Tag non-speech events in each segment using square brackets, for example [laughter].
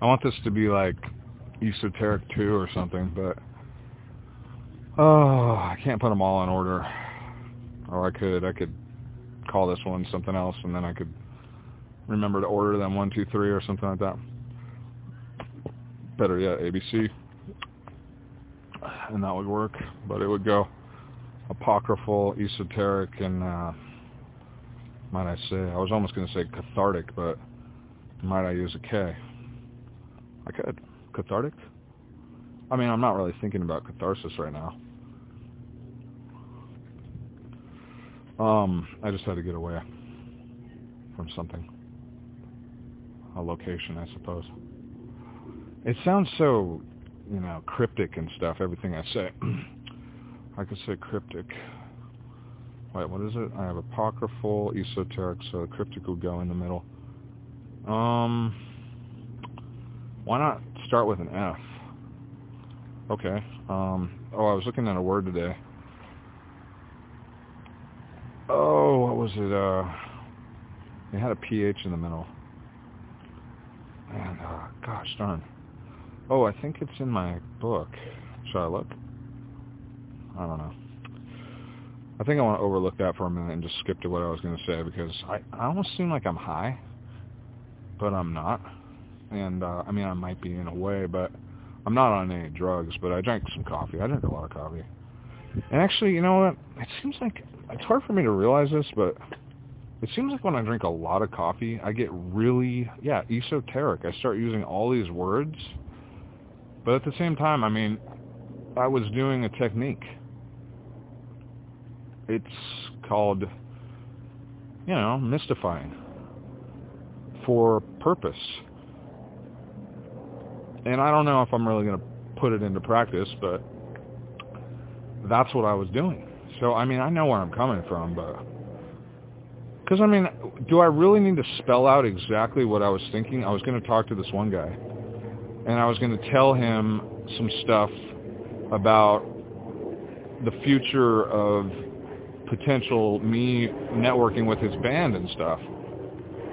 I want this to be like esoteric too or something, but oh, I can't put them all in order. Or I could, I could call this one something else, and then I could remember to order them one, two, three, or something like that. Better yet, ABC, and that would work. But it would go apocryphal, esoteric, and uh, might I say, I was almost going to say cathartic, but might I use a K? I could. Cathartic? I mean, I'm not really thinking about catharsis right now. Um, I just had to get away from something. A location, I suppose. It sounds so, you know, cryptic and stuff, everything I say. [clears throat] I could say cryptic. Wait, what is it? I have apocryphal, esoteric, so cryptic would go in the middle. Um, why not start with an F? Okay. Um, oh, I was looking at a word today. Oh, what was it? Uh, it had a PH in the middle. And, uh, gosh darn. Oh, I think it's in my book. Should I look? I don't know. I think I want to overlook that for a minute and just skip to what I was going to say because I, I almost seem like I'm high, but I'm not. And, uh, I mean, I might be in a way, but I'm not on any drugs, but I drank some coffee. I drink a lot of coffee. And actually, you know what? It seems like it's hard for me to realize this, but it seems like when I drink a lot of coffee, I get really, yeah, esoteric. I start using all these words. But at the same time, I mean, I was doing a technique. It's called, you know, mystifying for purpose. And I don't know if I'm really going to put it into practice, but that's what I was doing. So, I mean, I know where I'm coming from, but... Because, I mean, do I really need to spell out exactly what I was thinking? I was going to talk to this one guy, and I was going to tell him some stuff about the future of potential me networking with his band and stuff,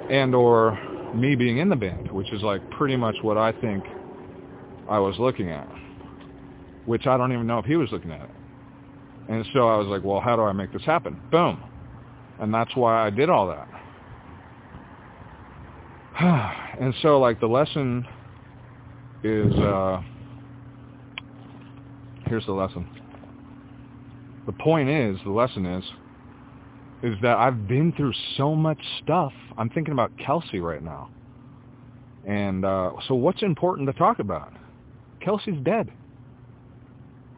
and or me being in the band, which is like pretty much what I think I was looking at, which I don't even know if he was looking at it. And so I was like, well, how do I make this happen? Boom. And that's why I did all that. [sighs] and so like the lesson is, uh, here's the lesson. The point is, the lesson is, is that I've been through so much stuff. I'm thinking about Kelsey right now. And uh, so what's important to talk about? Kelsey's dead.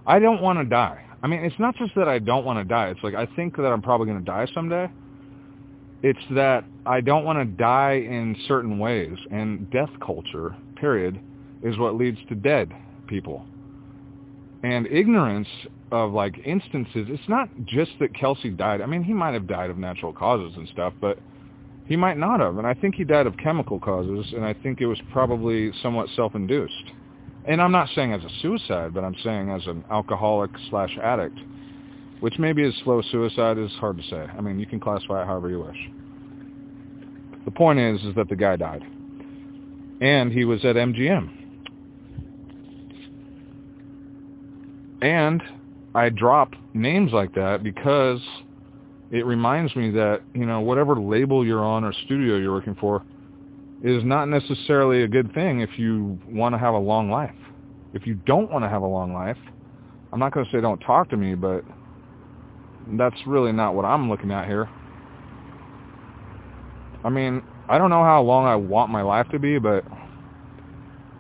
I don't want to die. I mean, it's not just that I don't want to die. It's like I think that I'm probably going to die someday. It's that I don't want to die in certain ways. And death culture, period, is what leads to dead people. And ignorance of like instances, it's not just that Kelsey died. I mean, he might have died of natural causes and stuff, but he might not have. And I think he died of chemical causes, and I think it was probably somewhat self-induced and I'm not saying as a suicide, but I'm saying as an alcoholic slash addict, which maybe is slow suicide is hard to say. I mean, you can classify it however you wish. The point is, is that the guy died, and he was at MGM, and I drop names like that because it reminds me that you know whatever label you're on or studio you're working for is not necessarily a good thing if you want to have a long life. If you don't want to have a long life, I'm not going to say don't talk to me, but that's really not what I'm looking at here. I mean, I don't know how long I want my life to be, but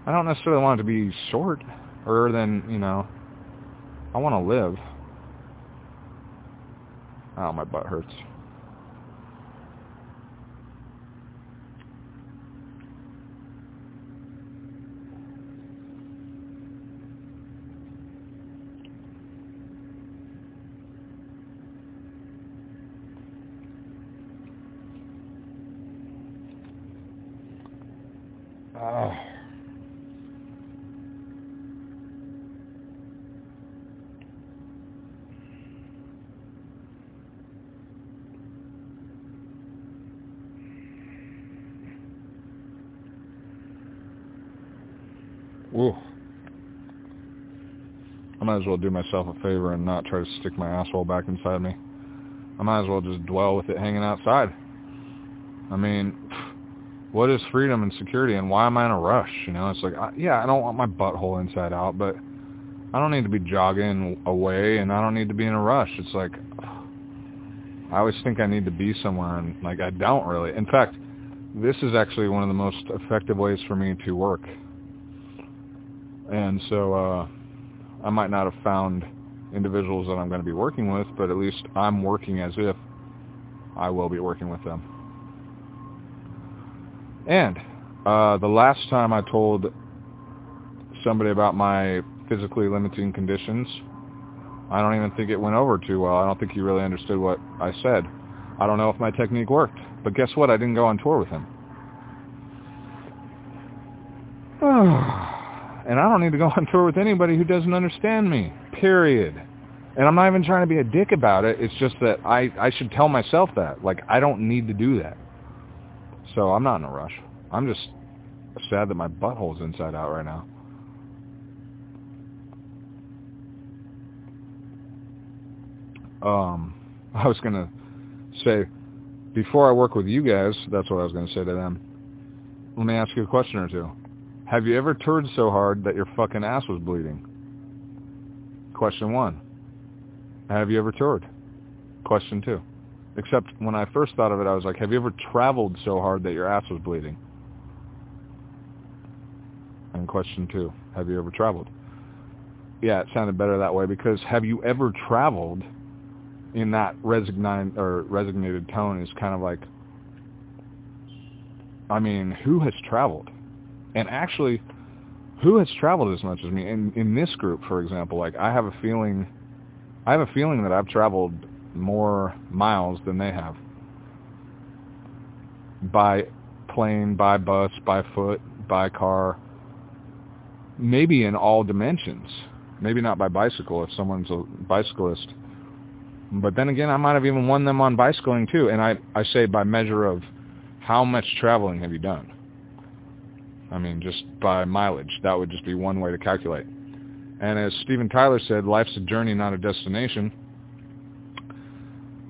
I don't necessarily want it to be short or than, you know, I want to live. Oh, my butt hurts. Oh. Ooh. I might as well do myself a favor and not try to stick my asshole back inside me. I might as well just dwell with it hanging outside. I mean, [sighs] what is freedom and security and why am I in a rush? You know, it's like, I, yeah, I don't want my butthole inside out, but I don't need to be jogging away and I don't need to be in a rush. It's like, [sighs] I always think I need to be somewhere and like I don't really. In fact, this is actually one of the most effective ways for me to work. And so, uh, I might not have found individuals that I'm going to be working with, but at least I'm working as if I will be working with them. And uh, the last time I told somebody about my physically limiting conditions, I don't even think it went over too well. I don't think he really understood what I said. I don't know if my technique worked. But guess what? I didn't go on tour with him. And I don't need to go [laughs] on tour with anybody who doesn't understand me. Period. And I'm not even trying to be a dick about it. It's just that I, I should tell myself that. Like, I don't need to do that. So I'm not in a rush. I'm just sad that my butthole's inside out right now. Um, [laughs] I was going to say, before I work with you guys, that's what I was going to say to them. Let me ask you a question or two. Have you ever turd so hard that your fucking ass was bleeding? Question one. Have you ever toured? Question two. Except when I first thought of it, I was like, have you ever traveled so hard that your ass was bleeding? And question two, have you ever traveled? Yeah, it sounded better that way because have you ever traveled in that resigned or resignated tone is kind of like, I mean, who has traveled? And actually, who has traveled as much as me? In in this group, for example, like I have a feeling, I have a feeling that I've traveled more miles than they have. By plane, by bus, by foot, by car, maybe in all dimensions. Maybe not by bicycle if someone's a bicyclist. But then again, I might have even won them on bicycling too. And I, I say by measure of how much traveling have you done? I mean, just by mileage. That would just be one way to calculate. And as Steven Tyler said, life's a journey, not a destination.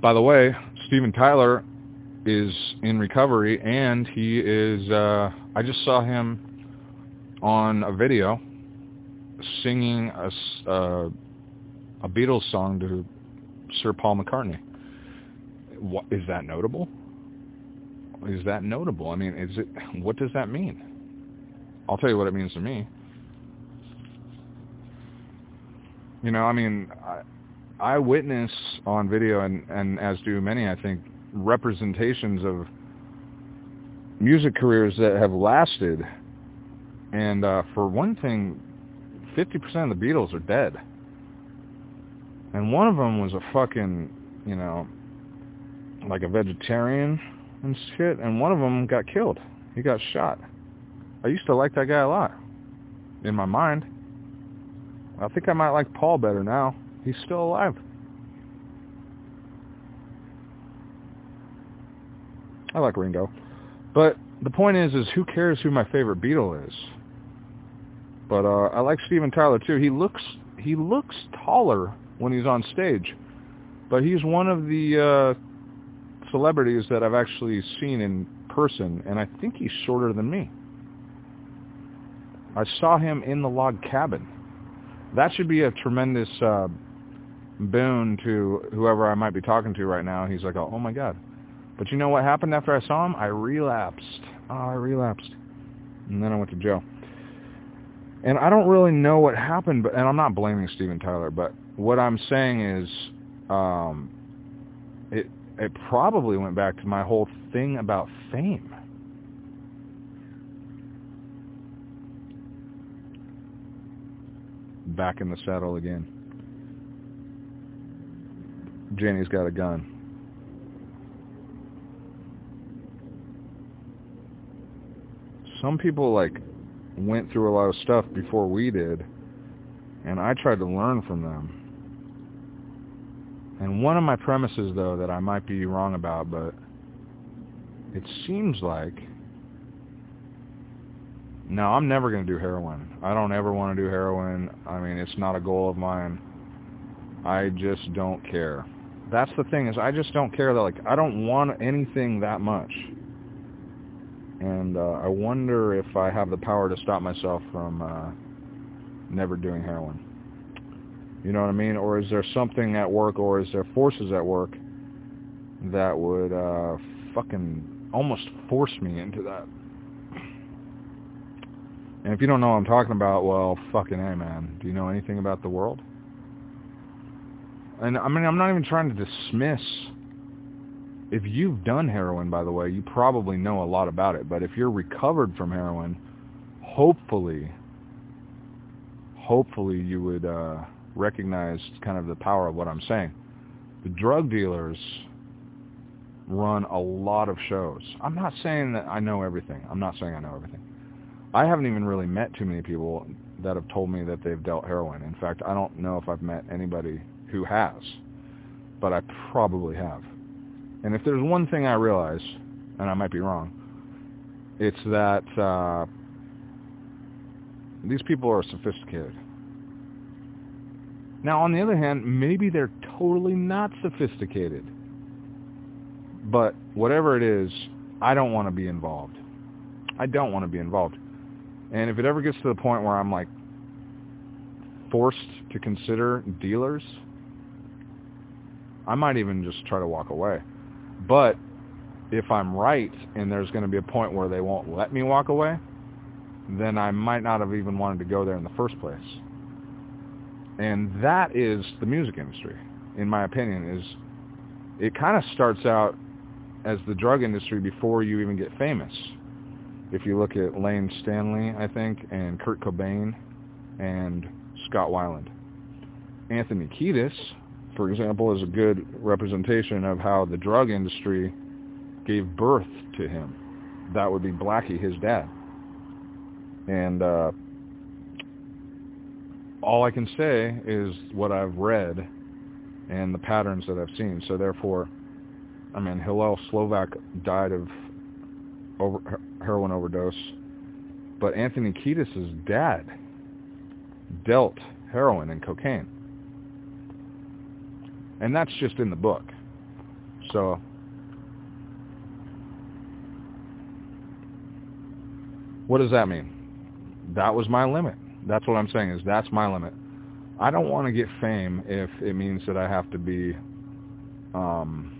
By the way, Steven Tyler is in recovery, and he is, uh, I just saw him on a video singing a, uh, a Beatles song to Sir Paul McCartney. What, is that notable? Is that notable? I mean, is it? What does that mean? I'll tell you what it means to me. You know, I mean, I, I witness on video, and, and as do many, I think, representations of music careers that have lasted. And uh, for one thing, 50% of the Beatles are dead. And one of them was a fucking, you know, like a vegetarian and shit. And one of them got killed. He got shot. I used to like that guy a lot. In my mind. I think I might like Paul better now. He's still alive. I like Ringo. But the point is, is who cares who my favorite Beatle is? But uh, I like Steven Tyler too. He looks he looks taller when he's on stage, but he's one of the uh, celebrities that I've actually seen in person, and I think he's shorter than me. I saw him in the log cabin. That should be a tremendous uh, boon to whoever I might be talking to right now. He's like, oh my God. But you know what happened after I saw him? I relapsed. Oh, I relapsed. And then I went to jail. And I don't really know what happened, but and I'm not blaming Steven Tyler, but what I'm saying is um, it it probably went back to my whole thing about fame. Back in the saddle again. Janie's got a gun. Some people like went through a lot of stuff before we did, and I tried to learn from them. And one of my premises, though, that I might be wrong about, but it seems like No, I'm never going to do heroin. I don't ever want to do heroin. I mean, it's not a goal of mine. I just don't care. That's the thing is I just don't care that like I don't want anything that much. And uh, I wonder if I have the power to stop myself from uh, never doing heroin. You know what I mean? Or is there something at work or is there forces at work that would uh, fucking almost force me into that? And if you don't know what I'm talking about, well, fucking hey, man. Do you know anything about the world? And I mean, I'm not even trying to dismiss. If you've done heroin, by the way, you probably know a lot about it. But if you're recovered from heroin, hopefully, hopefully you would uh, recognize kind of the power of what I'm saying. The drug dealers run a lot of shows. I'm not saying that I know everything. I'm not saying I know everything. I haven't even really met too many people that have told me that they've dealt heroin. In fact, I don't know if I've met anybody who has, but I probably have. And if there's one thing I realize, and I might be wrong, it's that uh, these people are sophisticated. Now, on the other hand, maybe they're totally not sophisticated. But whatever it is, I don't want to be involved. I don't want to be involved. And if it ever gets to the point where I'm like forced to consider dealers, I might even just try to walk away. But if I'm right and there's going to be a point where they won't let me walk away, then I might not have even wanted to go there in the first place. And that is the music industry, in my opinion, is it kind of starts out as the drug industry before you even get famous. If you look at Layne Staley, I think, and Kurt Cobain and Scott Weiland. Anthony Kiedis for example, is a good representation of how the drug industry gave birth to him. That would be Blackie, his dad. And uh, all I can say is what I've read and the patterns that I've seen. So therefore, I mean, Hillel Slovak died of over, heroin overdose, but Anthony Kiedis' dad dealt heroin and cocaine. And that's just in the book. So what does that mean? That was my limit. That's what I'm saying is that's my limit. I don't want to get fame if it means that I have to be um,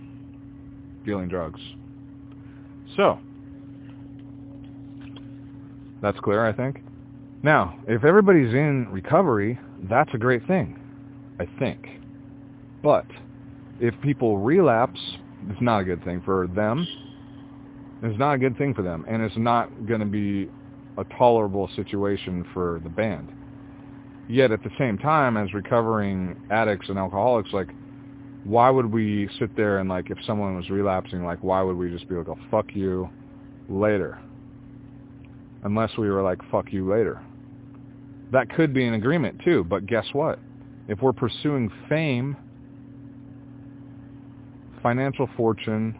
dealing drugs. So, that's clear, I think. Now, if everybody's in recovery, that's a great thing, I think. But if people relapse, it's not a good thing for them. It's not a good thing for them, and it's not going to be a tolerable situation for the band. Yet at the same time, as recovering addicts and alcoholics, like, why would we sit there and like, if someone was relapsing, like, why would we just be like, oh, fuck you later? Unless we were like, fuck you later. That could be an agreement too, but guess what? If we're pursuing fame financial fortune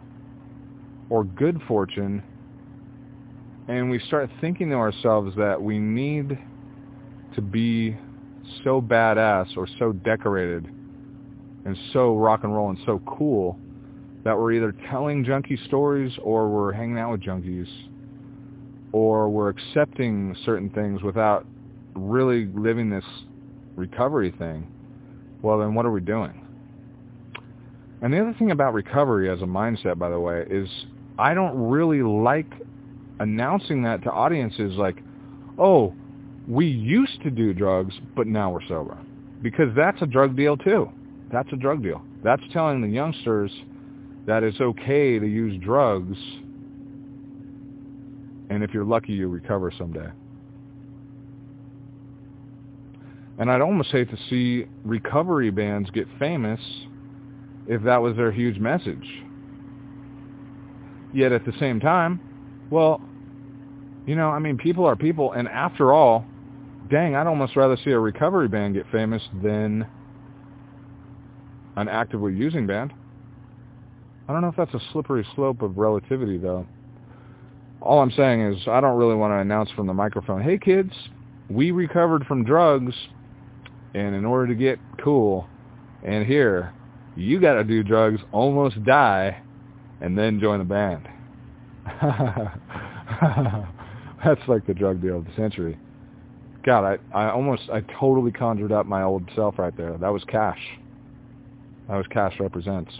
or good fortune and we start thinking to ourselves that we need to be so badass or so decorated and so rock and roll and so cool that we're either telling junkie stories or we're hanging out with junkies or we're accepting certain things without really living this recovery thing, well then what are we doing? And the other thing about recovery as a mindset, by the way, is I don't really like announcing that to audiences like, oh, we used to do drugs, but now we're sober. Because that's a drug deal too. That's a drug deal. That's telling the youngsters that it's okay to use drugs, and if you're lucky, you recover someday. And I'd almost hate to see recovery bands get famous if that was their huge message. Yet at the same time, well, you know, I mean, people are people, and after all, dang, I'd almost rather see a recovery band get famous than an actively using band. I don't know if that's a slippery slope of relativity, though. All I'm saying is I don't really want to announce from the microphone, hey kids, we recovered from drugs, and in order to get cool, and here, you got to do drugs, almost die, and then join the band. [laughs] That's like the drug deal of the century. God, I, I almost, I totally conjured up my old self right there. That was Cash. That was Cash Represents.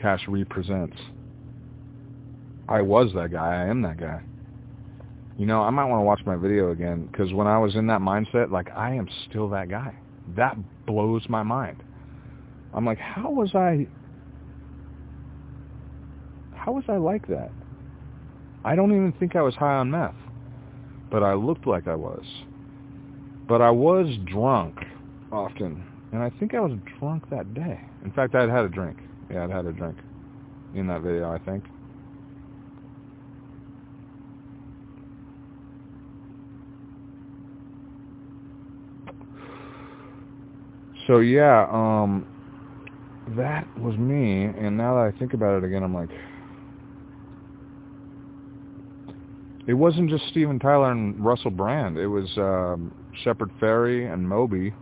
Cash Represents. I was that guy. I am that guy. You know, I might want to watch my video again because when I was in that mindset, like, I am still that guy. That blows my mind. I'm like, how was I, how was I like that? I don't even think I was high on meth, but I looked like I was. But I was drunk often, and I think I was drunk that day. In fact, I'd had a drink. Yeah, I'd had a drink in that video, I think. So yeah, um, that was me, and now that I think about it again, I'm like, it wasn't just Steven Tyler and Russell Brand. It was um, Shepard Fairey and Moby,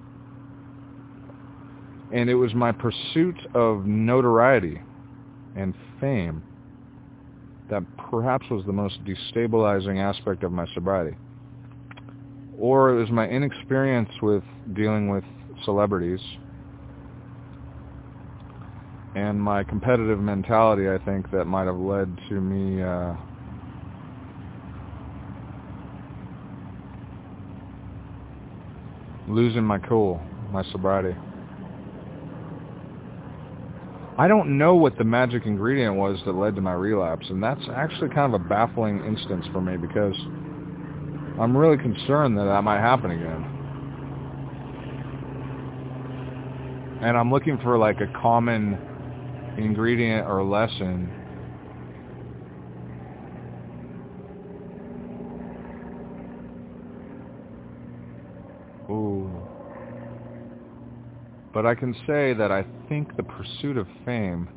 and it was my pursuit of notoriety and fame that perhaps was the most destabilizing aspect of my sobriety. Or it was my inexperience with dealing with celebrities. And my competitive mentality, I think, that might have led to me uh, losing my cool, my sobriety. I don't know what the magic ingredient was that led to my relapse, and that's actually kind of a baffling instance for me because I'm really concerned that that might happen again. And I'm looking for like a common ingredient or lesson Ooh. But I can say that I think the pursuit of fame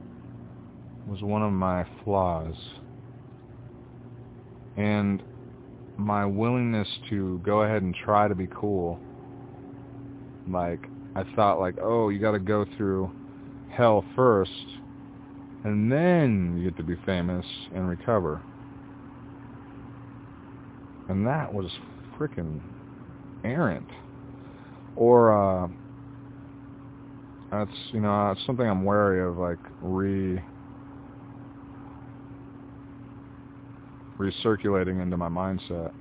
was one of my flaws. And my willingness to go ahead and try to be cool, like I thought like, oh, you got to go through hell first, and then you get to be famous and recover. And that was freaking errant. Or uh, that's you know that's something I'm wary of, like re recirculating into my mindset.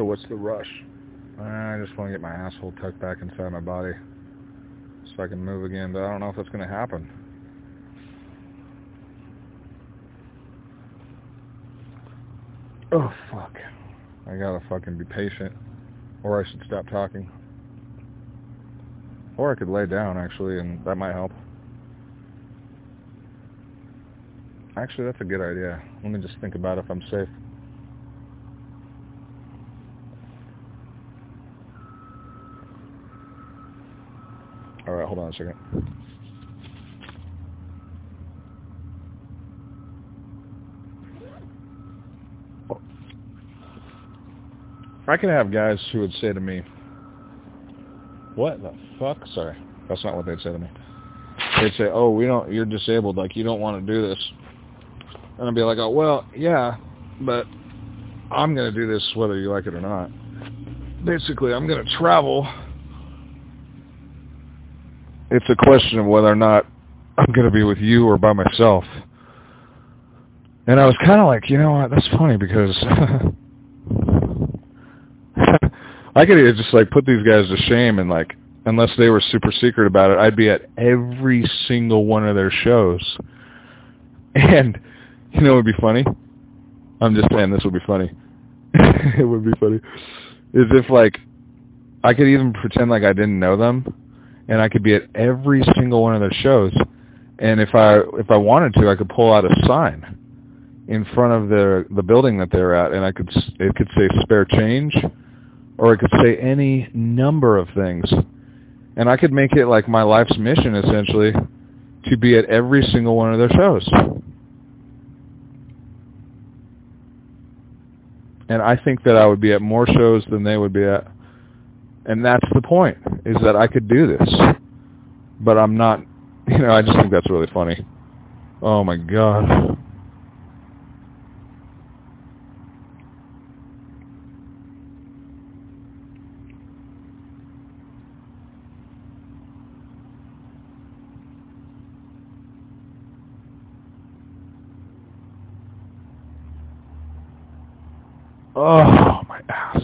So what's the rush? Uh, I just want to get my asshole tucked back inside my body so I can move again, but I don't know if that's going to happen. Oh, fuck. I gotta fucking be patient. Or I should stop talking. Or I could lay down, actually, and that might help. Actually, that's a good idea. Let me just think about if I'm safe. Alright, hold on a second. I can have guys who would say to me, what the fuck? Sorry, that's not what they'd say to me. They'd say, oh, we don't, you're disabled, like you don't want to do this. And I'd be like, oh, well, yeah, but I'm going to do this whether you like it or not. Basically, I'm going to travel it's a question of whether or not I'm going to be with you or by myself. And I was kind of like, you know what, that's funny because [laughs] I could just like put these guys to shame and like, unless they were super secret about it, I'd be at every single one of their shows. And You know it would be funny? I'm just saying this would be funny. [laughs] it would be funny. Is if like I could even pretend like I didn't know them and I could be at every single one of their shows and if I if I wanted to I could pull out a sign in front of the the building that they're at and I could it could say spare change or it could say any number of things. And I could make it like my life's mission essentially to be at every single one of their shows. And I think that I would be at more shows than they would be at. And that's the point, is that I could do this. But I'm not, you know, I just think that's really funny. Oh my god. Oh, my ass.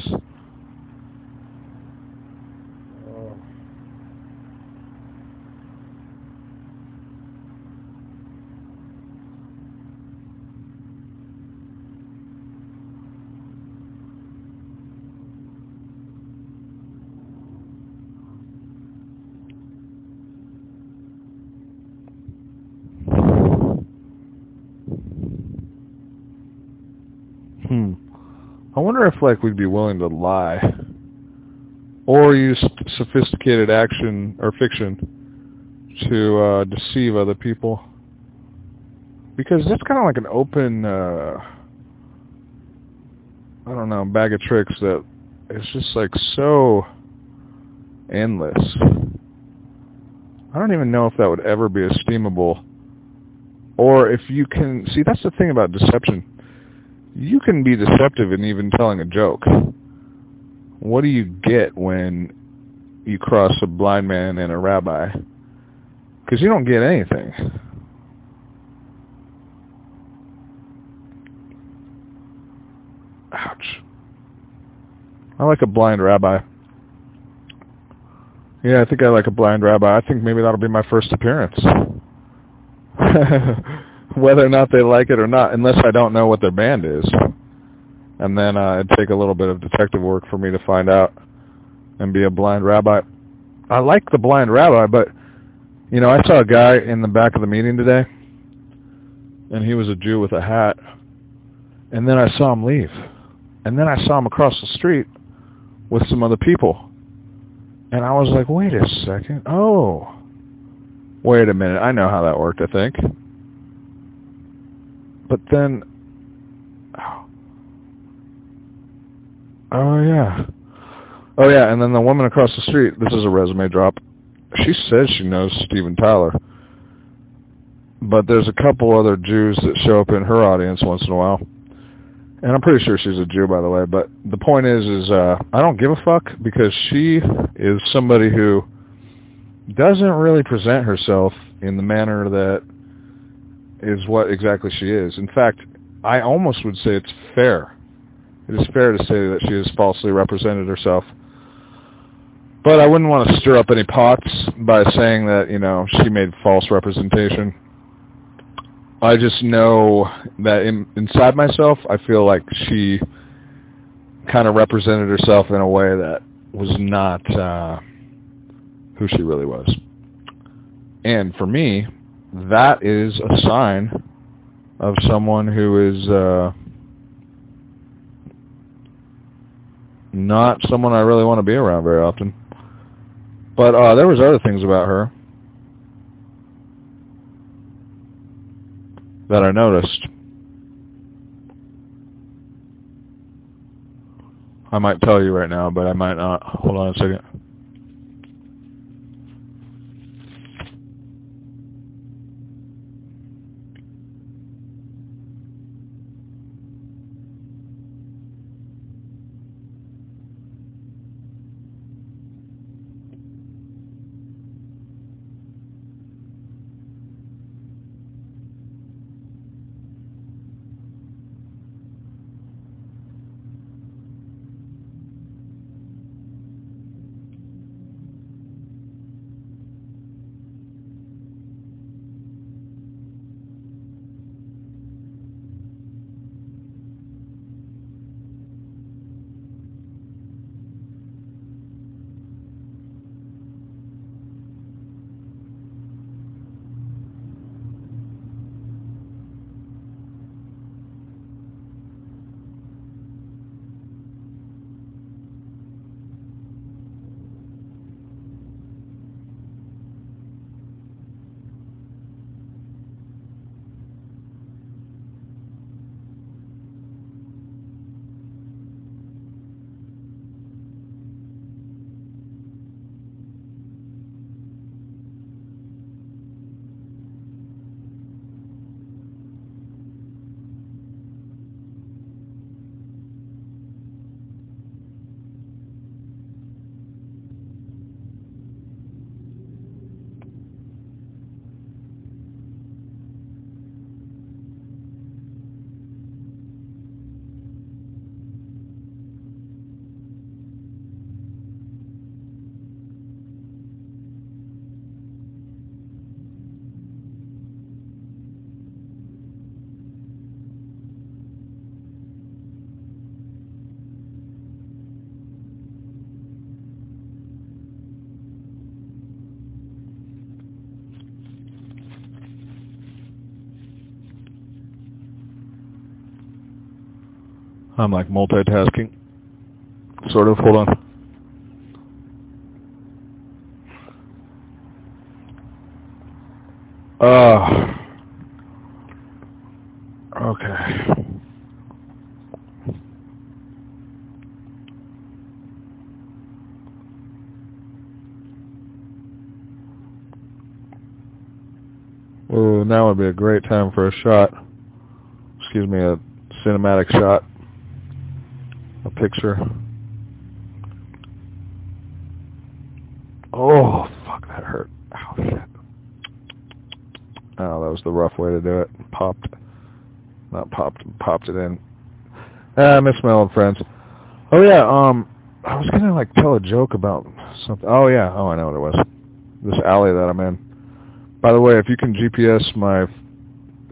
Hmm. I wonder if like we'd be willing to lie or use sophisticated action or fiction to uh, deceive other people. Because that's kind of like an open, uh, I don't know, bag of tricks that is just like so endless. I don't even know if that would ever be esteemable. Or if you can, see that's the thing about deception you can be deceptive in even telling a joke. What do you get when you cross a blind man and a rabbi? Because you don't get anything. Ouch. I like a blind rabbi. Yeah, I think I like a blind rabbi. I think maybe that'll be my first appearance. [laughs] [laughs] whether or not they like it or not, unless I don't know what their band is. And then uh, it'd take a little bit of detective work for me to find out and be a blind rabbi. I like the blind rabbi, but, you know, I saw a guy in the back of the meeting today, and he was a Jew with a hat. And then I saw him leave. And then I saw him across the street with some other people. And I was like, wait a second. Oh. Wait a minute. I know how that worked, I think. But then, oh, oh yeah, oh yeah, and then the woman across the street. This is a resume drop. She says she knows Steven Tyler, but there's a couple other Jews that show up in her audience once in a while. And I'm pretty sure she's a Jew, by the way. But the point is, is uh, I don't give a fuck because she is somebody who doesn't really present herself in the manner that is what exactly she is. In fact, I almost would say it's fair. It is fair to say that she has falsely represented herself. But I wouldn't want to stir up any pots by saying that, you know, she made false representation. I just know that in, inside myself, I feel like she kind of represented herself in a way that was not uh, who she really was. And for me, that is a sign of someone who is uh, not someone I really want to be around very often. But uh, there was other things about her that I noticed. I might tell you right now, but I might not. Hold on a second. I'm like multitasking. Sort of. Hold on. Uh, okay. Well, now would be a great time for a shot. Excuse me, a cinematic shot. Picture. Oh, fuck, that hurt. Oh, shit. Oh, that was the rough way to do it. Popped. Not popped, popped it in. Ah, I miss my old friends. Oh, yeah, um, I was going to, like, tell a joke about something. Oh, yeah. Oh, I know what it was. This alley that I'm in. By the way, if you can GPS my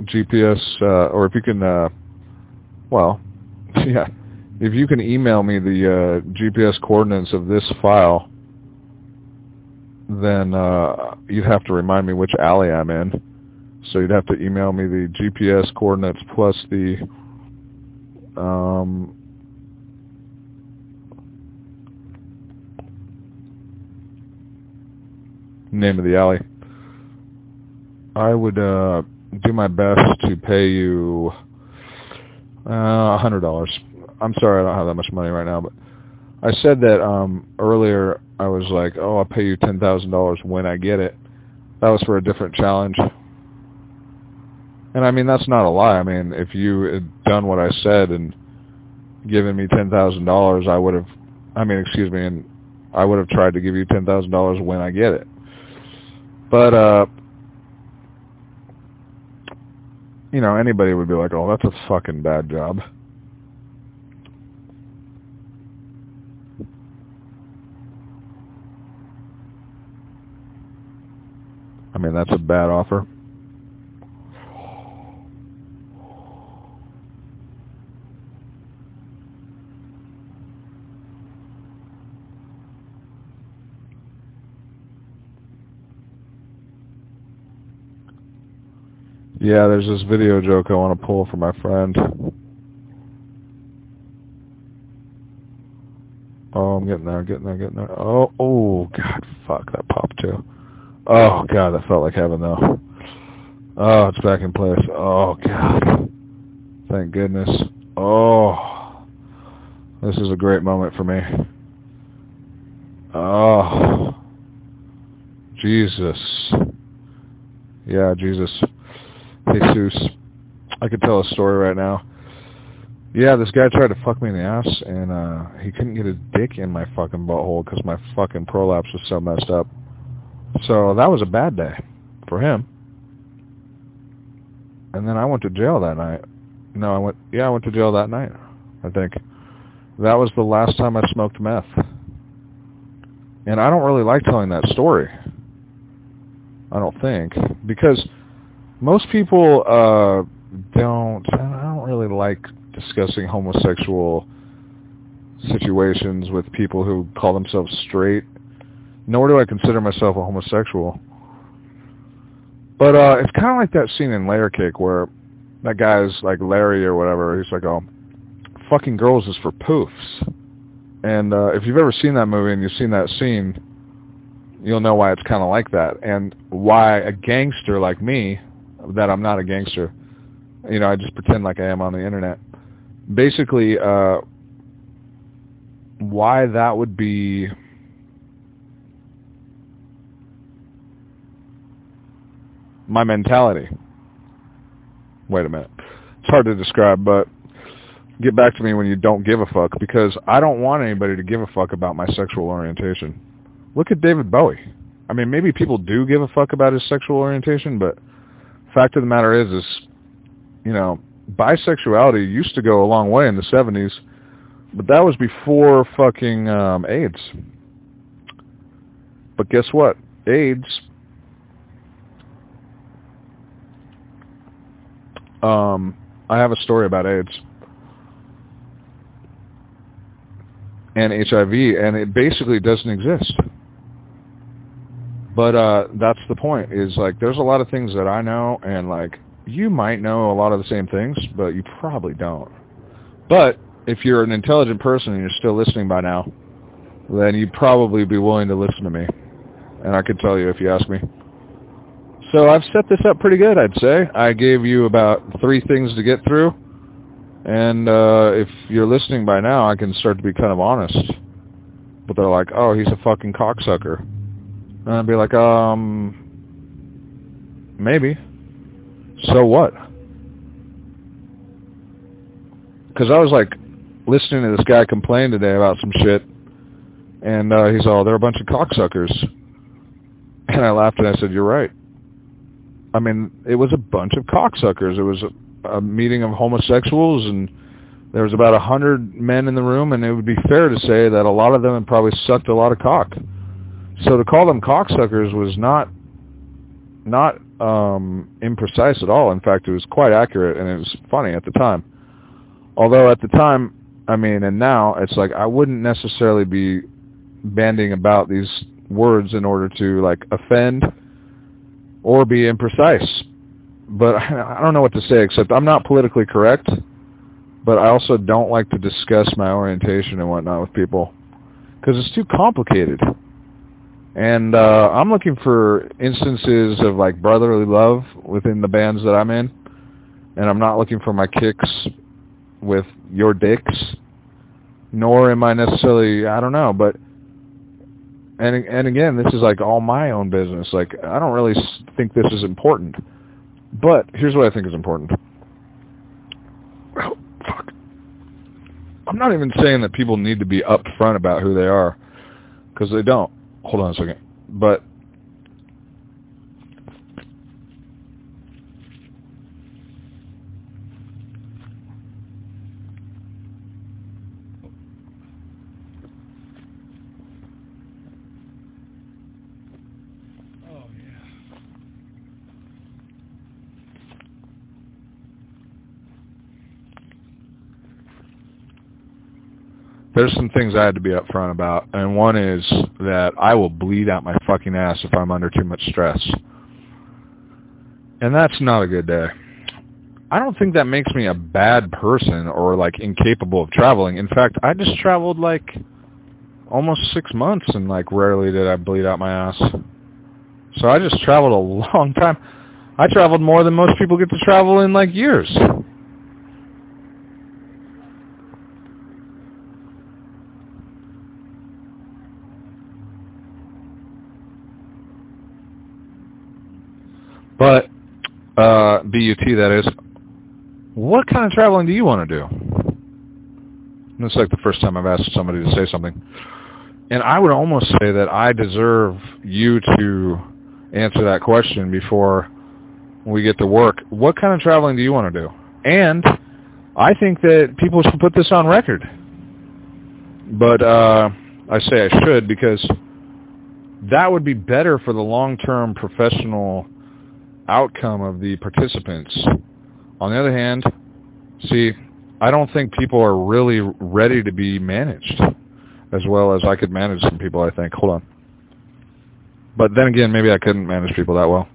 GPS, uh, or if you can, uh, well, [laughs] yeah, if you can email me the uh, GPS coordinates of this file, then uh, you'd have to remind me which alley I'm in. So you'd have to email me the GPS coordinates plus the um, name of the alley. I would uh, do my best to pay you uh, a uh, hundred dollars. I'm sorry, I don't have that much money right now, but I said that um, earlier. I was like, "Oh, I'll pay you ten thousand dollars when I get it." That was for a different challenge. And I mean, that's not a lie. I mean, if you had done what I said and given me ten thousand dollars, I would have. I mean, excuse me, and I would have tried to give you ten thousand dollars when I get it. But uh, you know, anybody would be like, oh, that's a fucking bad job. I mean, that's a bad offer. Yeah, there's this video joke I want to pull for my friend. Oh, I'm getting there, getting there, getting there. Oh, oh, God, fuck, that popped too. Oh, God, that felt like heaven, though. Oh, it's back in place. Oh, God. Thank goodness. Oh, this is a great moment for me. Oh, Jesus. Yeah, Jesus. Jesus. I could tell a story right now. Yeah, this guy tried to fuck me in the ass, and uh he couldn't get his dick in my fucking butthole because my fucking prolapse was so messed up. So that was a bad day for him. And then I went to jail that night. No, I went. Yeah, I went to jail that night. I think that was the last time I smoked meth. And I don't really like telling that story. I don't think because most people uh, don't. I don't really like discussing homosexual situations with people who call themselves straight. Nor do I consider myself a homosexual. But uh, it's kind of like that scene in Layer Cake where that guy's like Larry or whatever. He's like, "Oh, fucking girls is for poofs." And uh, if you've ever seen that movie and you've seen that scene, you'll know why it's kind of like that, and why a gangster like me that I'm not a gangster. You know, I just pretend like I am on the internet. Basically, uh, why that would be my mentality. Wait a minute. It's hard to describe, but get back to me when you don't give a fuck because I don't want anybody to give a fuck about my sexual orientation. Look at David Bowie. I mean, maybe people do give a fuck about his sexual orientation, but fact of the matter is, is, you know, bisexuality used to go a long way in the 70s, but that was before fucking um, AIDS. But guess what? AIDS um, I have a story about AIDS and HIV, and it basically doesn't exist. But uh that's the point. Is like there's a lot of things that I know and like you might know a lot of the same things, but you probably don't. But if you're an intelligent person and you're still listening by now, then you'd probably be willing to listen to me. And I could tell you if you ask me. So I've set this up pretty good, I'd say. I gave you about three things to get through. And uh, if you're listening by now, I can start to be kind of honest. But they're like, oh, he's a fucking cocksucker. And I'd be like, um, maybe. So what? Because I was like listening to this guy complain today about some shit, and uh, he's all, they're a bunch of cocksuckers. And I laughed and I said, you're right. I mean, it was a bunch of cocksuckers. It was a, a meeting of homosexuals, and there was about a hundred men in the room, and it would be fair to say that a lot of them had probably sucked a lot of cock. So to call them cocksuckers was not not um, imprecise at all. In fact, it was quite accurate, and it was funny at the time. Although at the time, I mean, and now it's like I wouldn't necessarily be banding about these words in order to like offend or be imprecise. But [laughs] I don't know what to say except I'm not politically correct, but I also don't like to discuss my orientation and whatnot with people because it's too complicated. And uh, I'm looking for instances of like brotherly love within the bands that I'm in, and I'm not looking for my kicks with your dicks, nor am I necessarily I don't know, but and and again, this is like all my own business. Like I don't really think this is important. But here's what I think is important. Oh, fuck. I'm not even saying that people need to be upfront about who they are, because they don't. Hold on a second. But there's some things I had to be upfront about, and one is that I will bleed out my fucking ass if I'm under too much stress. And that's not a good day. I don't think that makes me a bad person or like incapable of traveling. In fact, I just traveled like almost six months and like rarely did I bleed out my ass. So I just traveled a [laughs] long time. I traveled more than most people get to travel in like years. But uh, BUT, that is, what kind of traveling do you want to do? And it's like the first time I've asked somebody to say something. And I would almost say that I deserve you to answer that question before we get to work. What kind of traveling do you want to do? And I think that people should put this on record. But uh, I say I should because that would be better for the long-term professional outcome of the participants. On the other hand, see, I don't think people are really ready to be managed as well as I could manage some people, I think. Hold on. But then again, maybe I couldn't manage people that well.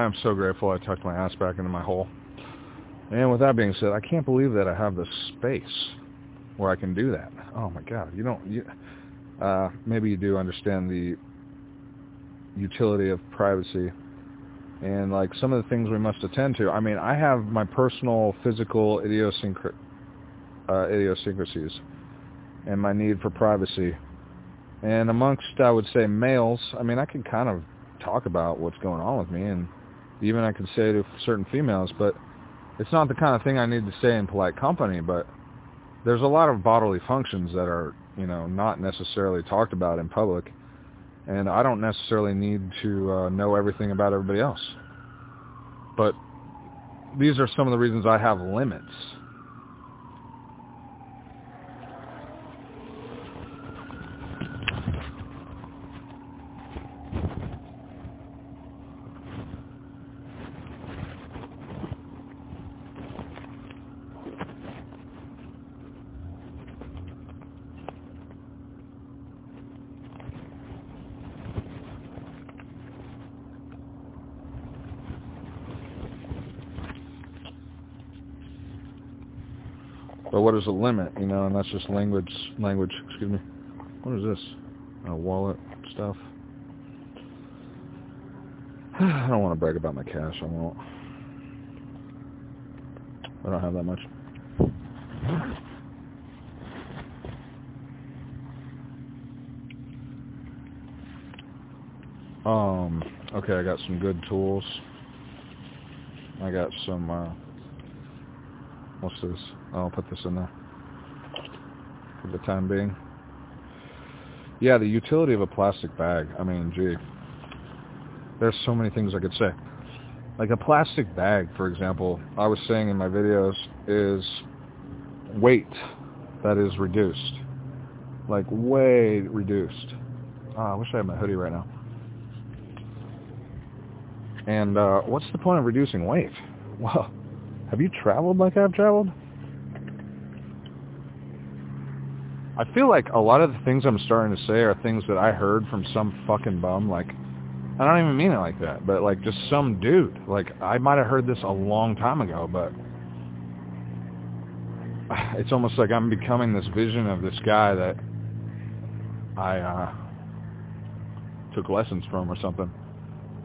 I am so grateful I tucked my ass back into my hole. And with that being said, I can't believe that I have the space where I can do that. Oh my God, you don't. You, uh, maybe you do understand the utility of privacy and like some of the things we must attend to. I mean, I have my personal physical uh, idiosyncrasies and my need for privacy. And amongst, I would say, males, I mean, I can kind of talk about what's going on with me, and even I could say to certain females, but it's not the kind of thing I need to say in polite company. But there's a lot of bodily functions that are, you know, not necessarily talked about in public and I don't necessarily need to uh, know everything about everybody else. But these are some of the reasons I have limits. Is a limit, you know, and that's just language, language, excuse me. What is this? A wallet stuff. [sighs] I don't want to brag about my cash, I won't. I don't have that much. Um, okay, I got some good tools. I got some, uh, What's this? I'll put this in there for the time being. Yeah, the utility of a plastic bag. I mean, gee, there's so many things I could say. Like a plastic bag, for example, I was saying in my videos, is weight that is reduced. Like way reduced. Oh, I wish I had my hoodie right now. And uh, what's the point of reducing weight? [laughs] Well, have you traveled like I've traveled? I feel like a lot of the things I'm starting to say are things that I heard from some fucking bum. Like, I don't even mean it like that, but like just some dude. Like, I might have heard this a long time ago, but [sighs] it's almost like I'm becoming this vision of this guy that I uh, took lessons from or something.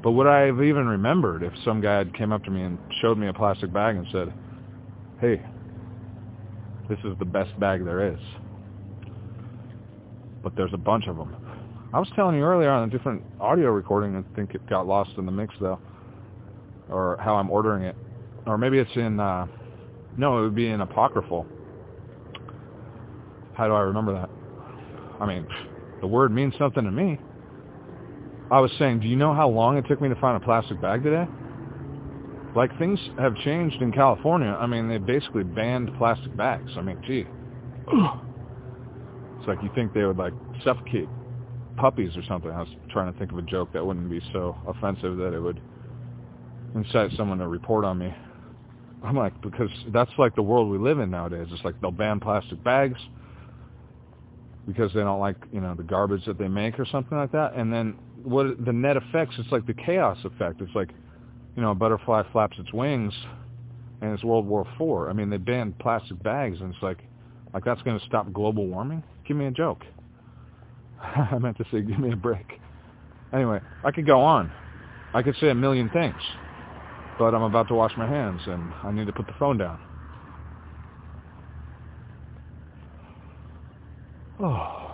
But would I have even remembered if some guy had came up to me and showed me a plastic bag and said, hey, this is the best bag there is. But there's a bunch of them. I was telling you earlier on a different audio recording, I think it got lost in the mix though, or how I'm ordering it. Or maybe it's in, uh, no, it would be in Apocryphal. How do I remember that? I mean, the word means something to me. I was saying, do you know how long it took me to find a plastic bag today? Like things have changed in California. I mean, they basically banned plastic bags. I mean, gee. It's like you think they would like suffocate puppies or something. I was trying to think of a joke that wouldn't be so offensive that it would incite someone to report on me. I'm like, because that's like the world we live in nowadays. It's like they'll ban plastic bags because they don't like, you know, the garbage that they make or something like that. And then what the net effects, it's like the chaos effect. It's like, you know, a butterfly flaps its wings and it's World War Four. I mean, they banned plastic bags and it's like, like that's going to stop global warming? Give me a joke. [laughs] I meant to say give me a break. Anyway, I could go on. I could say a million things, but I'm about to wash my hands and I need to put the phone down. [sighs] Oh.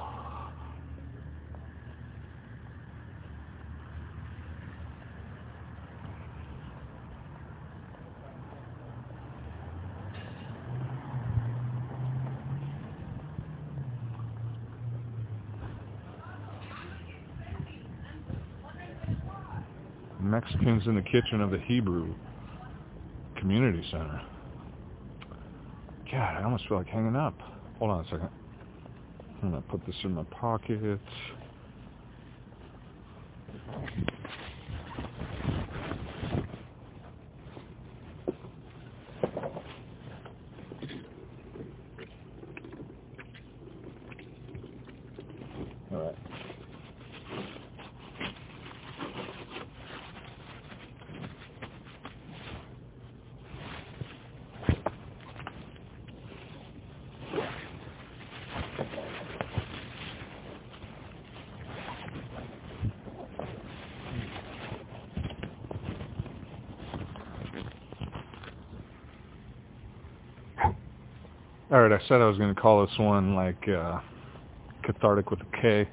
Mexicans in the kitchen of the Hebrew Community Center. God, I almost feel like hanging up. Hold on a second. I'm going to put this in my pocket. All right, I said I was going to call this one like uh, cathartic with a K,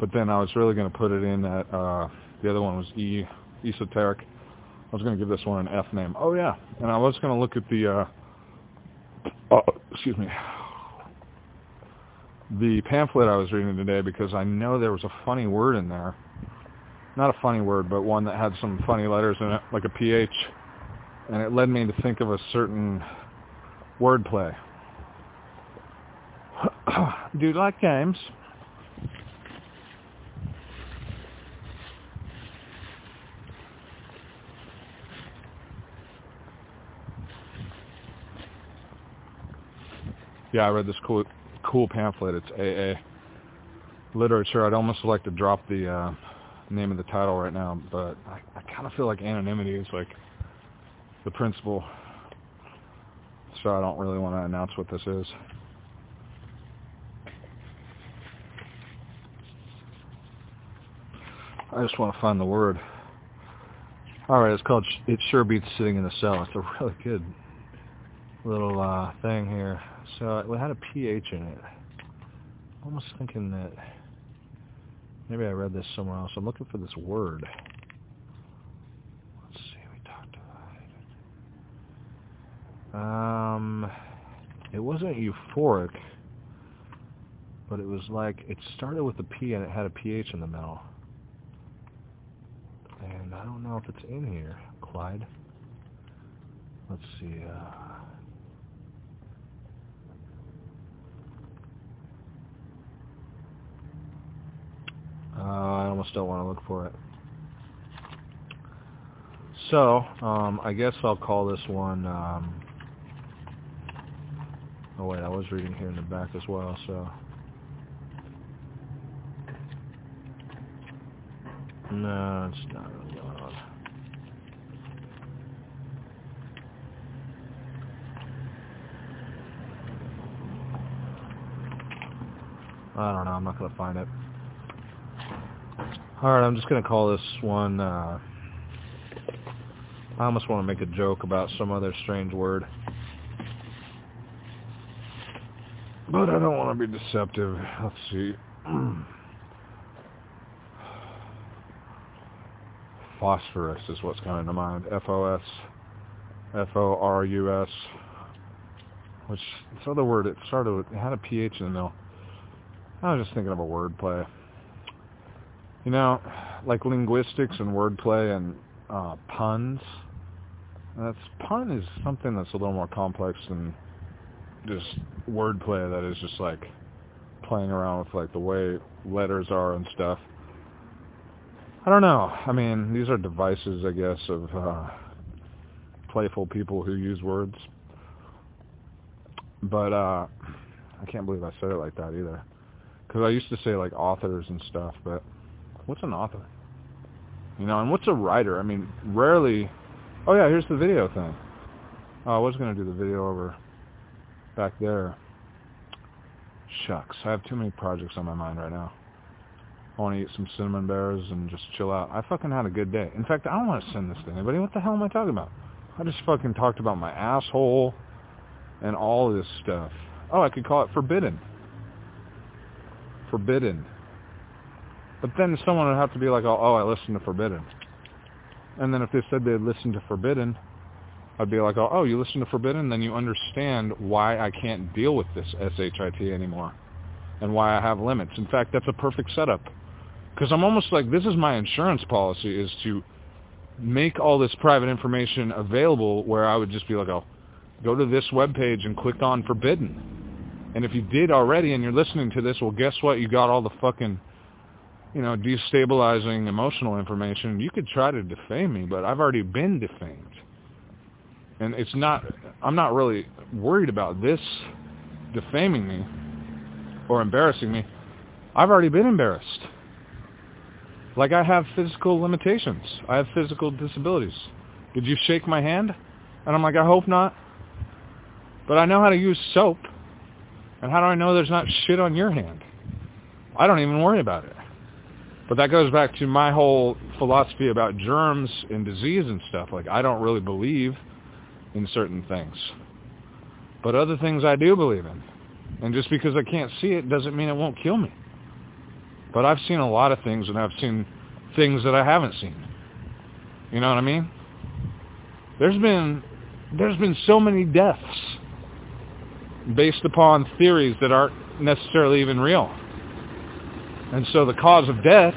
but then I was really going to put it in that uh, the other one was E, esoteric. I was going to give this one an F name. Oh yeah, and I was going to look at the, uh, oh, excuse me, the pamphlet I was reading today because I know there was a funny word in there. Not a funny word, but one that had some funny letters in it, like a PH, and it led me to think of a certain wordplay Do you like games? Yeah, I read this cool cool pamphlet. It's AA literature. I'd almost like to drop the uh, name of the title right now, but I, I kind of feel like anonymity is like the principle, so I don't really want to announce what this is. I just want to find the word. All right, it's called It Sure Beats Sitting in the Cell. It's a really good little uh, thing here. So it had a pH in it. I'm almost thinking that maybe I read this somewhere else. I'm looking for this word. Let's see, we talked about it. Um, it wasn't euphoric, but it was like, it started with a P and it had a pH in the middle. And I don't know if it's in here, Clyde. Let's see. Uh, uh, I almost don't want to look for it. So, um, I guess I'll call this one, um, oh wait, I was reading here in the back as well, so. No, it's not really on. I don't know. I'm not going to find it. All right, I'm just going to call this one, uh, I almost want to make a joke about some other strange word. But I don't want to be deceptive. Let's see. [clears throat] phosphorus is what's coming to mind. F-O-S, F-O-R-U-S, which this other word, it started with, it had a PH in the middle. I was just thinking of a wordplay. You know, like linguistics and wordplay and uh, puns, that's pun is something that's a little more complex than just wordplay that is just like playing around with like the way letters are and stuff. I don't know. I mean, these are devices, I guess, of uh, playful people who use words. But uh, I can't believe I said it like that either. Because I used to say like authors and stuff, but what's an author? You know, and what's a writer? I mean, rarely. Oh yeah, here's the video thing. Oh, I was gonna do the video over back there. Shucks, I have too many projects on my mind right now. I want to eat some cinnamon bears and just chill out. I fucking had a good day. In fact, I don't want to send this to anybody. What the hell am I talking about? I just fucking talked about my asshole and all this stuff. Oh, I could call it forbidden. Forbidden. But then someone would have to be like, oh, oh I listened to Forbidden. And then if they said they listened to Forbidden, I'd be like, oh, oh, you listen to Forbidden, then you understand why I can't deal with this SHIT anymore and why I have limits. In fact, that's a perfect setup because I'm almost like this is my insurance policy is to make all this private information available where I would just be like, oh, go to this web page and click on forbidden. And if you did already and you're listening to this, well, guess what? You got all the fucking, you know, destabilizing emotional information, you could try to defame me, but I've already been defamed. And it's not, I'm not really worried about this defaming me or embarrassing me. I've already been embarrassed. Like I have physical limitations. I have physical disabilities. Did you shake my hand? And I'm like, I hope not. But I know how to use soap. And how do I know there's not shit on your hand? I don't even worry about it. But that goes back to my whole philosophy about germs and disease and stuff. Like, I don't really believe in certain things. But other things I do believe in. And just because I can't see it doesn't mean it won't kill me. But I've seen a lot of things, and I've seen things that I haven't seen. You know what I mean? There's been there's been so many deaths based upon theories that aren't necessarily even real. And so the cause of death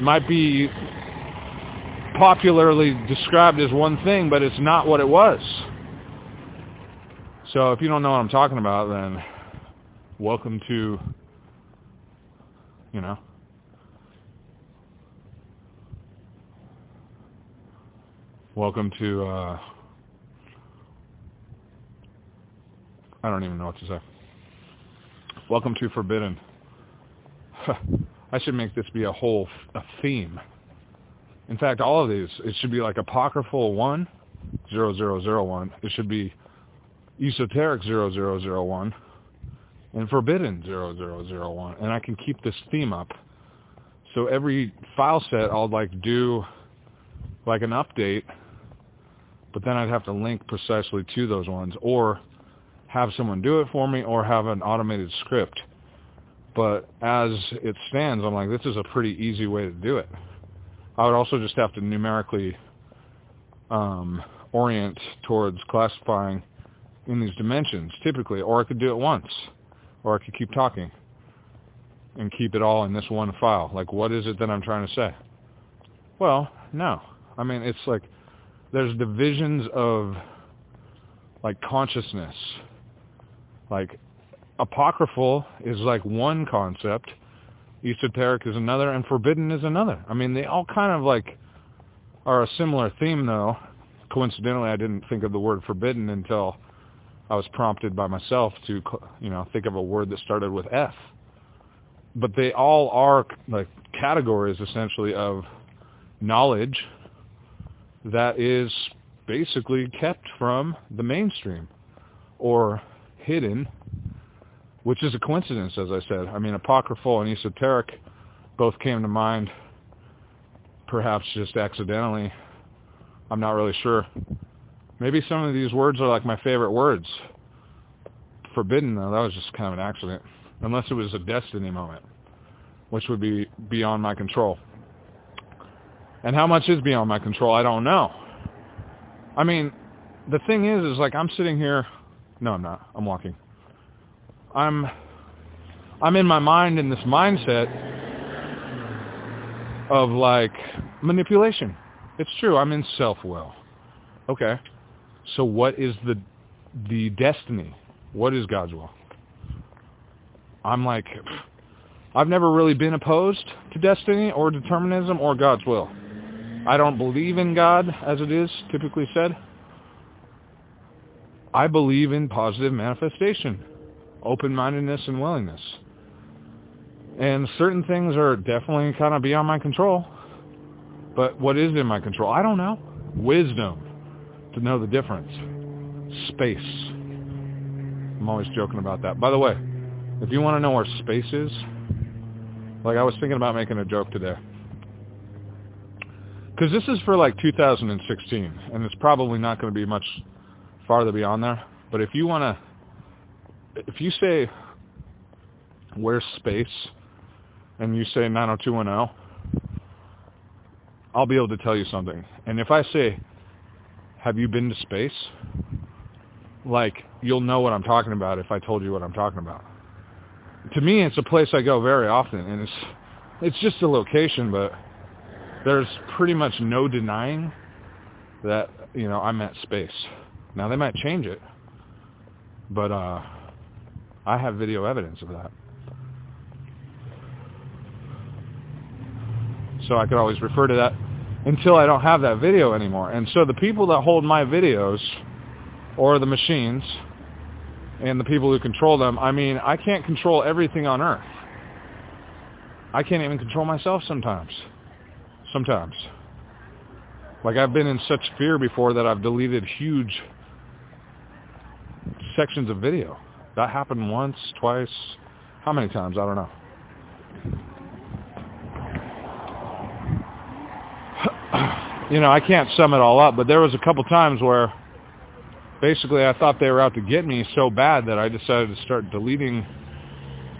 might be popularly described as one thing, but it's not what it was. So if you don't know what I'm talking about, then welcome to, you know, welcome to, uh, I don't even know what to say. Welcome to Forbidden. [laughs] I should make this be a whole a theme. In fact, all of these, it should be like apocryphal 1, 0001. It should be esoteric 0001 and forbidden 0001. And I can keep this theme up. So every file set I'll like do like an update, but then I'd have to link precisely to those ones or have someone do it for me or have an automated script but as it stands, I'm like, this is a pretty easy way to do it. I would also just have to numerically um, orient towards classifying in these dimensions, typically, or I could do it once, or I could keep talking and keep it all in this one file. Like, what is it that I'm trying to say? Well, no. I mean, it's like there's divisions of like consciousness. Like apocryphal is like one concept, esoteric is another, and forbidden is another. I mean, they all kind of like are a similar theme, though. Coincidentally, I didn't think of the word forbidden until I was prompted by myself to, you know, think of a word that started with F. But they all are like categories, essentially, of knowledge that is basically kept from the mainstream or hidden which is a coincidence, as I said. I mean, apocryphal and esoteric both came to mind, perhaps just accidentally. I'm not really sure. Maybe some of these words are like my favorite words. Forbidden, though, that was just kind of an accident. Unless it was a destiny moment, which would be beyond my control. And how much is beyond my control, I don't know. I mean, the thing is, is like I'm sitting here. No, I'm not. I'm walking. I'm I'm in my mind in this mindset of like manipulation. It's true. I'm in self-will. Okay. So what is the the destiny? What is God's will? I'm like I've never really been opposed to destiny or determinism or God's will. I don't believe in God as it is typically said. I believe in positive manifestation open-mindedness and willingness. And certain things are definitely kind of beyond my control. But what is in my control? I don't know. Wisdom to know the difference. Space. I'm always joking about that. By the way, if you want to know where space is, like I was thinking about making a joke today. Because this is for like 2016, and it's probably not going to be much farther beyond there. But if you want to if you say where's space and you say 90210, I'll be able to tell you something. And if I say, have you been to space? Like, you'll know what I'm talking about if I told you what I'm talking about. To me, it's a place I go very often, and it's it's just a location, but there's pretty much no denying that you know I'm at space. Now they might change it, but uh, I have video evidence of that. So I could always refer to that until I don't have that video anymore. And so the people that hold my videos or the machines and the people who control them, I mean, I can't control everything on earth. I can't even control myself sometimes. Sometimes. Like I've been in such fear before that I've deleted huge sections of video. That happened once, twice, how many times? I don't know. You know, I can't sum it all up, but there was a couple times where basically I thought they were out to get me so bad that I decided to start deleting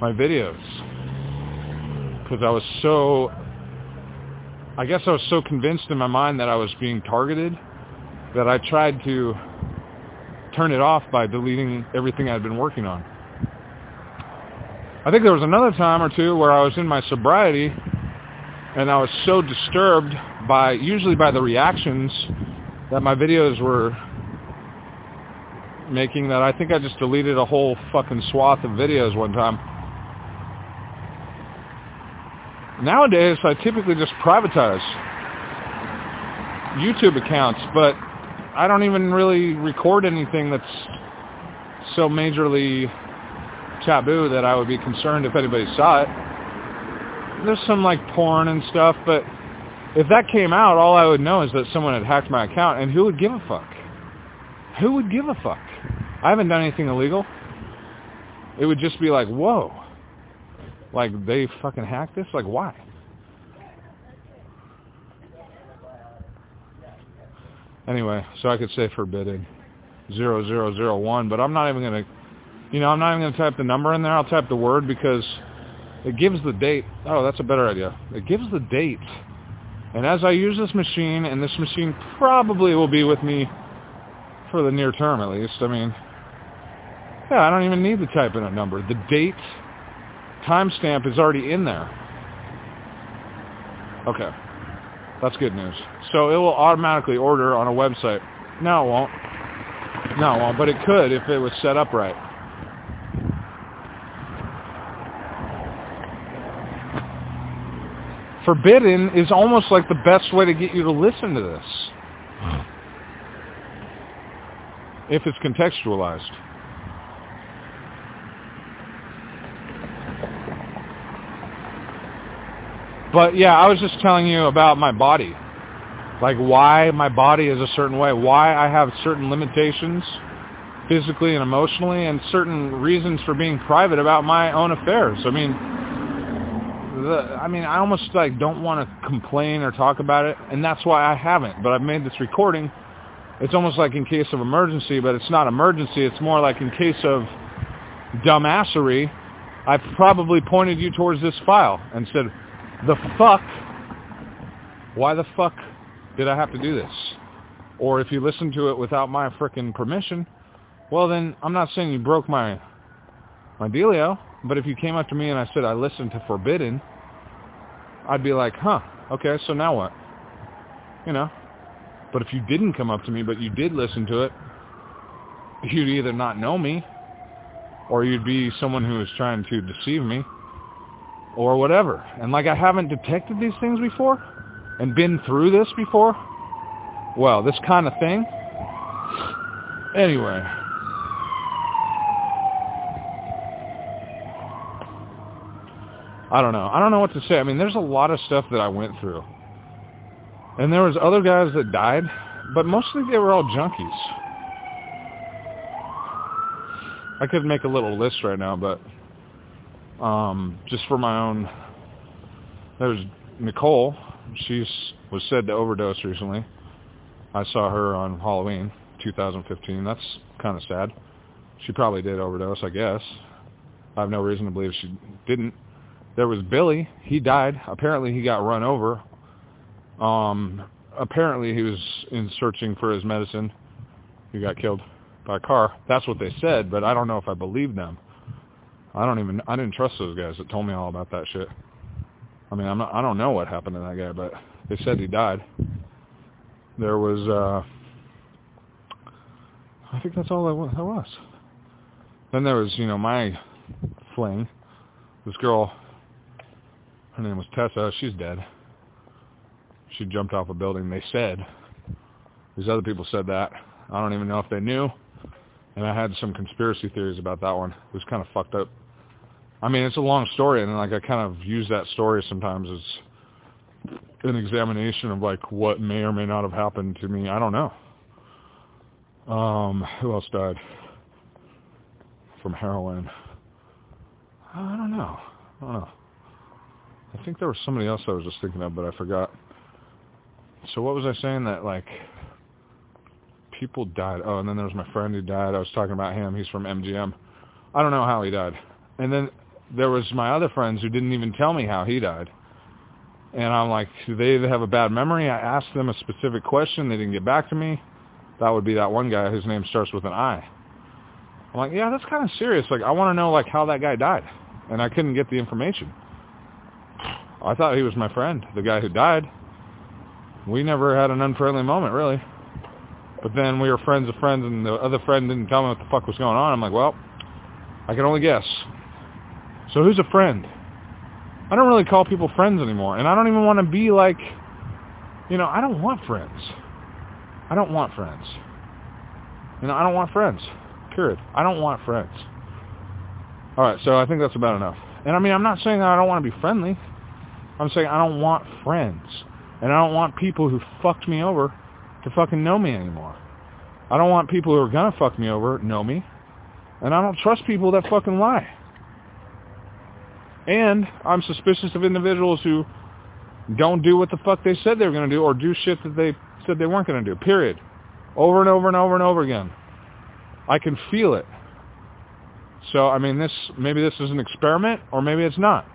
my videos because I was so I guess I was so convinced in my mind that I was being targeted that I tried to turn it off by deleting everything I'd been working on. I think there was another time or two where I was in my sobriety and I was so disturbed by, usually by the reactions that my videos were making that I think I just deleted a whole fucking swath of videos one time. Nowadays, I typically just privatize YouTube accounts, but I don't even really record anything that's so majorly taboo that I would be concerned if anybody saw it. There's some like porn and stuff, but if that came out, all I would know is that someone had hacked my account, and who would give a fuck? Who would give a fuck? I haven't done anything illegal. It would just be like, whoa. Like they fucking hacked this? Like why? Anyway, so I could say zero one, but I'm not even gonna you know, I'm not even gonna type the number in there, I'll type the word because it gives the date. Oh, that's a better idea. It gives the date. And as I use this machine, and this machine probably will be with me for the near term at least, I mean, yeah, I don't even need to type in a number. The date timestamp is already in there. Okay. That's good news. So it will automatically order on a website. No, it won't. No, it won't, but it could if it was set up right. Forbidden is almost like the best way to get you to listen to this. If it's contextualized. But yeah, I was just telling you about my body. Like why my body is a certain way, why I have certain limitations physically and emotionally and certain reasons for being private about my own affairs. I mean, the, I mean, I almost like don't want to complain or talk about it, and that's why I haven't. But I've made this recording. It's almost like in case of emergency, but it's not emergency. It's more like in case of dumbassery. I probably pointed you towards this file and said, the fuck, why the fuck did I have to do this? Or if you listen to it without my frickin' permission, well then, I'm not saying you broke my, my dealio, but if you came up to me and I said I listened to Forbidden, I'd be like, huh, okay, so now what? You know? But if you didn't come up to me, but you did listen to it, you'd either not know me, or you'd be someone who is trying to deceive me, or whatever. And like I haven't detected these things before and been through this before. Well, this kind of thing. Anyway. I don't know. I don't know what to say. I mean, there's a lot of stuff that I went through. And there was other guys that died, but mostly they were all junkies. I could make a little list right now, but um, just for my own. There's Nicole. She was said to overdose recently. I saw her on Halloween 2015. That's kind of sad. She probably did overdose, I guess. I have no reason to believe she didn't. There was Billy. He died. Apparently he got run over. Um, apparently he was in searching for his medicine. He got killed by a car. That's what they said, but I don't know if I believe them. I don't even I didn't trust those guys that told me all about that shit. I mean, I'm not I don't know what happened to that guy, but they said he died. There was uh I think that's all that was. Then there was, you know, my fling. This girl her name was Tessa, she's dead. she jumped off a building. They said. These other people said that. I don't even know if they knew. And I had some conspiracy theories about that one. It was kind of fucked up. I mean, it's a long story, and like I kind of use that story sometimes as an examination of like what may or may not have happened to me. I don't know. Um, who else died from heroin? I don't know. I don't know. I think there was somebody else I was just thinking of, but I forgot. So what was I saying that like people died? Oh, and then there was my friend who died. I was talking about him. He's from MGM. I don't know how he died. And then there was my other friends who didn't even tell me how he died. And I'm like, do they have a bad memory? I asked them a specific question. They didn't get back to me. That would be that one guy whose name starts with an I. I'm like, yeah, that's kind of serious. Like, I want to know like how that guy died, and I couldn't get the information. I thought he was my friend, the guy who died. We never had an unfriendly moment, really. But then we were friends of friends, and the other friend didn't tell me what the fuck was going on. I'm like, well, I can only guess. So who's a friend? I don't really call people friends anymore, and I don't even want to be like, you know, I don't want friends. I don't want friends. You know, I don't want friends. Period. I don't want friends. All right, so I think that's about enough. And I mean, I'm not saying that I don't want to be friendly. I'm saying I don't want friends. And I don't want people who fucked me over to fucking know me anymore. I don't want people who are going to fuck me over know me. And I don't trust people that fucking lie. And I'm suspicious of individuals who don't do what the fuck they said they were going to do or do shit that they said they weren't going to do. Period. Over and over and over and over again. I can feel it. So, I mean, this maybe this is an experiment or maybe it's not.